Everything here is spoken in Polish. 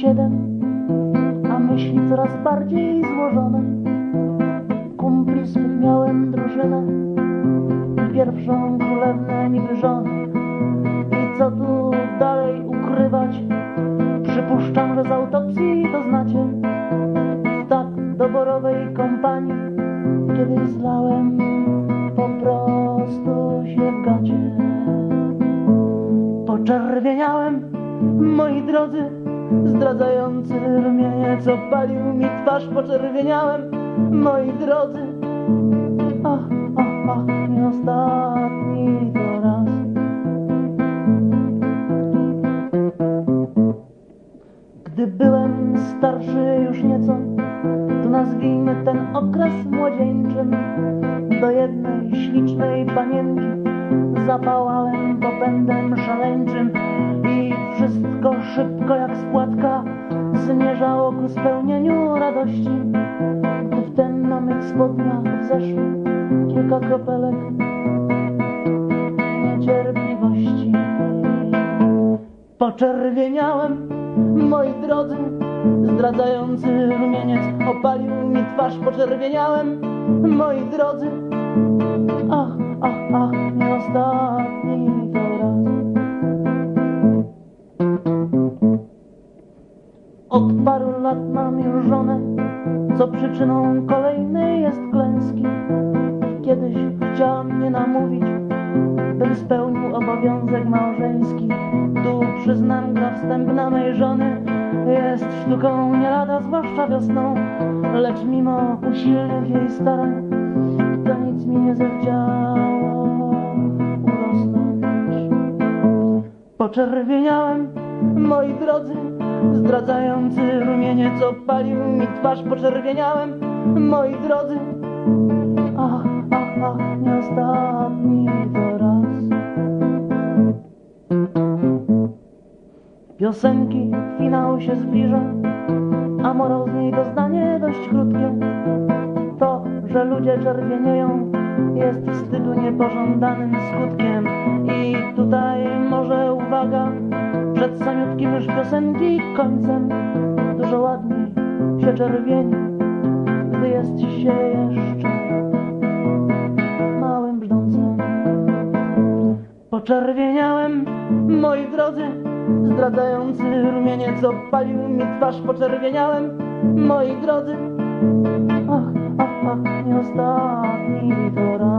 siedem, a myśli coraz bardziej złożone. Kumpli miałem drużynę i pierwszą królewnę niby żonę. I co tu dalej ukrywać? Przypuszczam, że z autopsji to znacie. W tak doborowej kompanii kiedyś zlałem po prostu się w gacie. Poczerwieniałem, moi drodzy, zdradzający rumieniec opalił mi twarz. Poczerwieniałem, moi drodzy, ach, ach, ach, nie ostatni to raz. Gdy byłem starszy już nieco, to nazwijmy ten okres młodzieńczym. Do jednej ślicznej panienki zapałałem popędem szaleńczym i wszystko szybko jak spłatka zmierzało ku spełnieniu radości. Wtem na mych spodniach zeszło kilka kropelek niecierpliwości. Poczerwieniałem, moi drodzy, zdradzający rumieniec opalił mi twarz. Poczerwieniałem, moi drodzy, ach, ach, ach, nie ostatni to lat mam już żonę, co przyczyną kolejnej jest klęski. Kiedyś chciała mnie namówić, bym spełnił obowiązek małżeński. Tu przyznam, gra wstępna mej żony jest sztuką nie lada, zwłaszcza wiosną. Lecz mimo usilnych jej starań, to nic mi nie zechciało urosnąć. Poczerwieniałem, moi drodzy, zdradzający rumieniec opalił mi twarz. Poczerwieniałem, moi drodzy, ach, ach, ach, nie ostatni to raz. Piosenki, finał się zbliża, a morał z niej doznanie dość krótkie. To, że ludzie czerwienieją, jest wstydu niepożądanym skutkiem. I tutaj może uwaga, przed samiutkim już piosenki końcem. Dużo ładniej się czerwieni Gdy jest się jeszcze Małym brzdącem. Poczerwieniałem, moi drodzy Zdradzający rumieniec opalił mi twarz. Poczerwieniałem, moi drodzy. Ach, ach, ach, nie ostatni to raz